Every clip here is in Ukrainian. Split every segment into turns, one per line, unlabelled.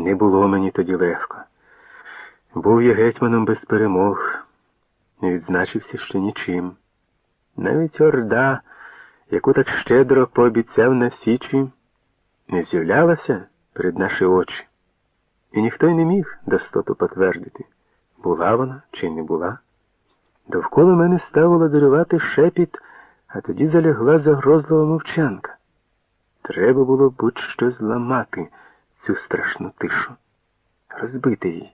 Не було мені тоді легко. Був я гетьманом без перемог, не відзначився ще нічим. Навіть орда, яку так щедро пообіцяв на Січі, не з'являлася перед наші очі. І ніхто й не міг достоту потвердити, була вона чи не була. Довкола мене став володарювати шепіт, а тоді залягла загрозлива мовчанка. Треба було будь-що зламати цю страшну тишу, розбити її,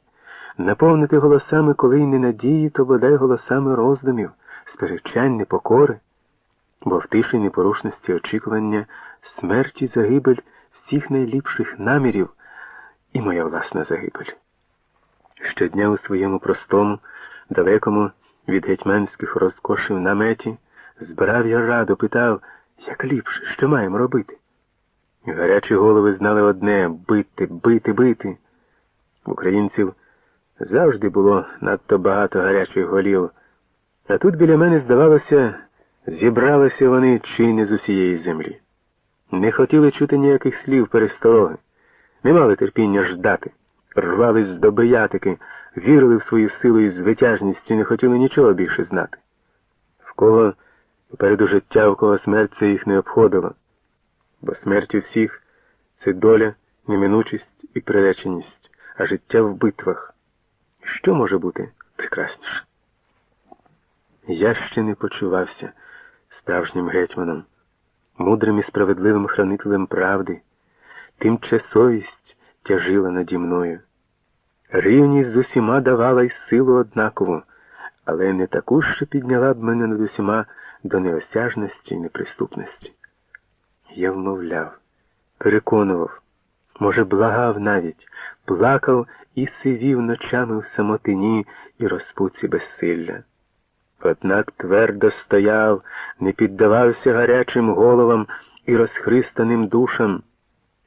наповнити голосами, коли й не надії, то бодай голосами роздумів, сперечань, непокори, бо в тиші непорушності очікування смерті загибель всіх найліпших намірів і моя власна загибель. Щодня у своєму простому, далекому від гетьманських розкошів наметі збирав я раду, питав, як ліпше, що маємо робити. Гарячі голови знали одне бити, бити, бити. Українців завжди було надто багато гарячих голів, а тут біля мене, здавалося, зібралися вони чи не з усієї землі. Не хотіли чути ніяких слів перестороги, не мали терпіння ждати, рвались з добиятики, вірили в свою силу і звитяжність і не хотіли нічого більше знати. В кого попереду життя, в кого смерть це їх не обходило бо смерть у всіх це доля, неминучість і приреченість, а життя в битвах. Що може бути прекрасніше? Я ще не почувався справжнім гетьманом, мудрим і справедливим хранителем правди, тим че совість тяжила наді мною. Рівність з усіма давала й силу однакову, але не таку, що підняла б мене над усіма до неосяжності і неприступності. Я вмовляв, переконував, може, благав навіть, плакав і сивів ночами в самотині і розпуці безсилля. Однак твердо стояв, не піддавався гарячим головам і розхристаним душам,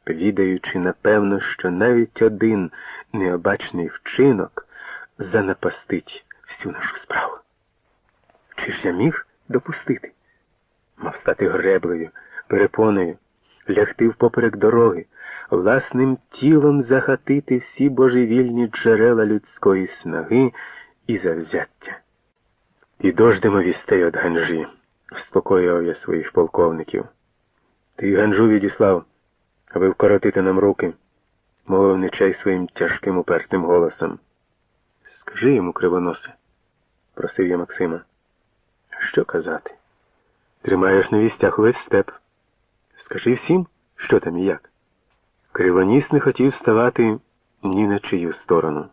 відаючи, напевно, що навіть один необачний вчинок занапастить всю нашу справу. Чи ж я міг допустити? Мав стати греблею перепоною, лягти впоперек дороги, власним тілом захатити всі божевільні джерела людської снаги і завзяття. І дождемо вістей від Ганжі, вспокоював я своїх полковників. Ти Ганжу відіслав, аби вкоротити нам руки, мовив нечай своїм тяжким упертим голосом. Скажи йому, кривоносе, просив я Максима. Що казати? Тримаєш на вістях увесь степ. Скажи всім, що там і як. Кривоніс не хотів ставати ні на чию сторону.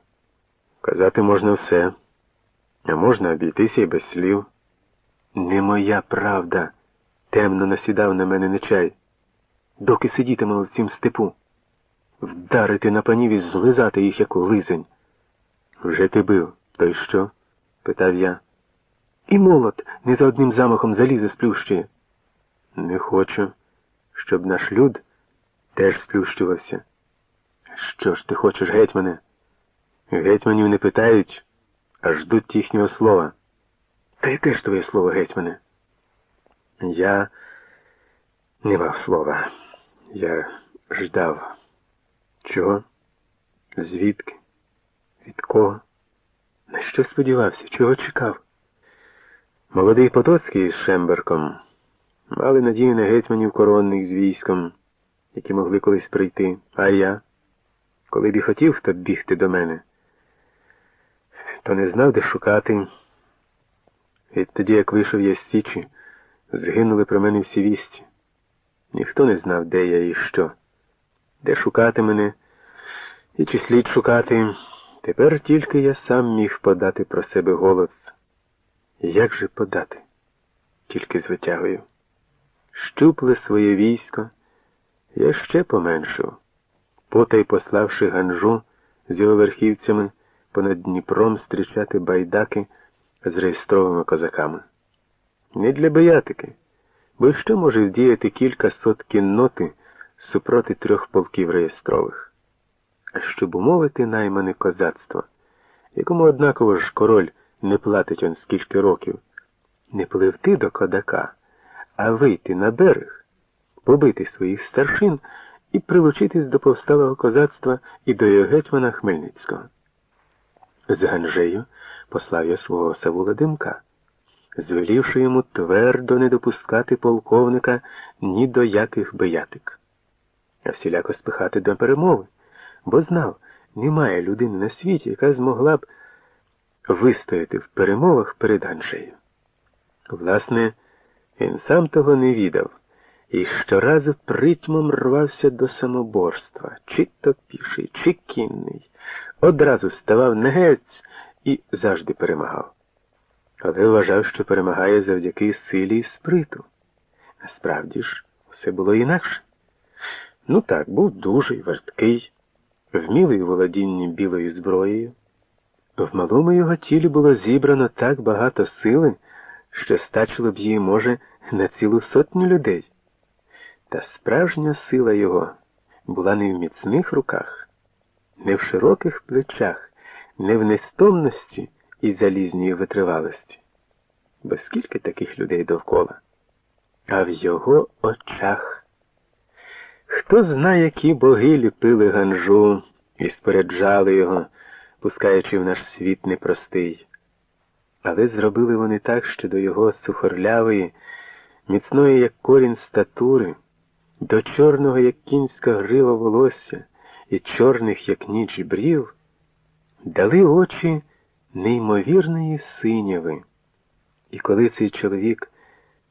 Казати можна все, а можна обійтися і без слів. Не моя правда, темно насідав на мене нечай, доки сидітиме в цім степу, вдарити на панів і злизати їх, як лизень. Вже ти бив, то й що? питав я. І молот не за одним замахом залізе сплющує. Не хочу щоб наш люд теж сплющувався. Що ж ти хочеш, гетьмане? Гетьманів не питають, а ждуть їхнього слова. Та яке ж твоє слово, гетьмане? Я не мав слова. Я ждав. Чого? Звідки? Від кого? На що сподівався? Чого чекав? Молодий Потоцький з Шемберком Мали надію на гетьманів коронних з військом, які могли колись прийти. А я, коли б і хотів хто бігти до мене, то не знав, де шукати. Відтоді, як вийшов я з Січі, згинули про мене всі вісті. Ніхто не знав, де я і що, де шукати мене, і чи слід шукати. Тепер тільки я сам міг подати про себе голос. Як же подати? Тільки з витягою щупле своє військо, я ще поменшив, потай пославши ганжу з його верхівцями понад Дніпром зустрічати байдаки з реєстровими козаками. Не для боятики, бо що може вдіяти кілька сот кінноти супроти трьох полків реєстрових, а щоб умовити наймане козацтво, якому однаково ж король не платить он скільки років, не пливти до кодака а вийти на берег, побити своїх старшин і прилучитись до повсталого козацтва і до його гетьмана Хмельницького. З Ганжею послав я свого Савула Димка, звелівши йому твердо не допускати полковника ні до яких биятик, а всіляко спихати до перемови, бо знав, немає людини на світі, яка змогла б вистояти в перемовах перед Ганжею. Власне, він сам того не відав і щоразу притьмом рвався до самоборства, чи то піший, чи кінний, одразу ставав негець і завжди перемагав. Але вважав, що перемагає завдяки силі і сприту. Насправді ж, все було інакше. Ну так, був дужий, верткий, вмілий у володінні білою зброєю. В малому його тілі було зібрано так багато сили, що стачило б її, може, на цілу сотню людей. Та справжня сила його була не в міцних руках, не в широких плечах, не в нестомності і залізній витривалості. Бо скільки таких людей довкола, а в його очах. Хто знає, які боги ліпили ганжу і споряджали його, пускаючи в наш світ непростий. Але зробили вони так, що до його сухорлявої, міцної, як корінь статури, до чорного, як кінська грива волосся, і чорних, як ніч брів, дали очі неймовірної синяви. І коли цей чоловік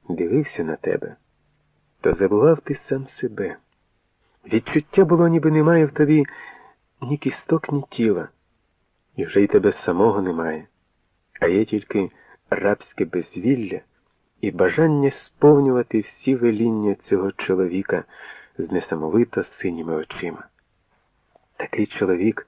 дивився на тебе, то забував ти сам себе. Відчуття було, ніби немає в тобі ні кісток, ні тіла, і вже й тебе самого немає, а є тільки рабське безвілля і бажання сповнювати всі веління цього чоловіка з несамовито синіми очима. Такий чоловік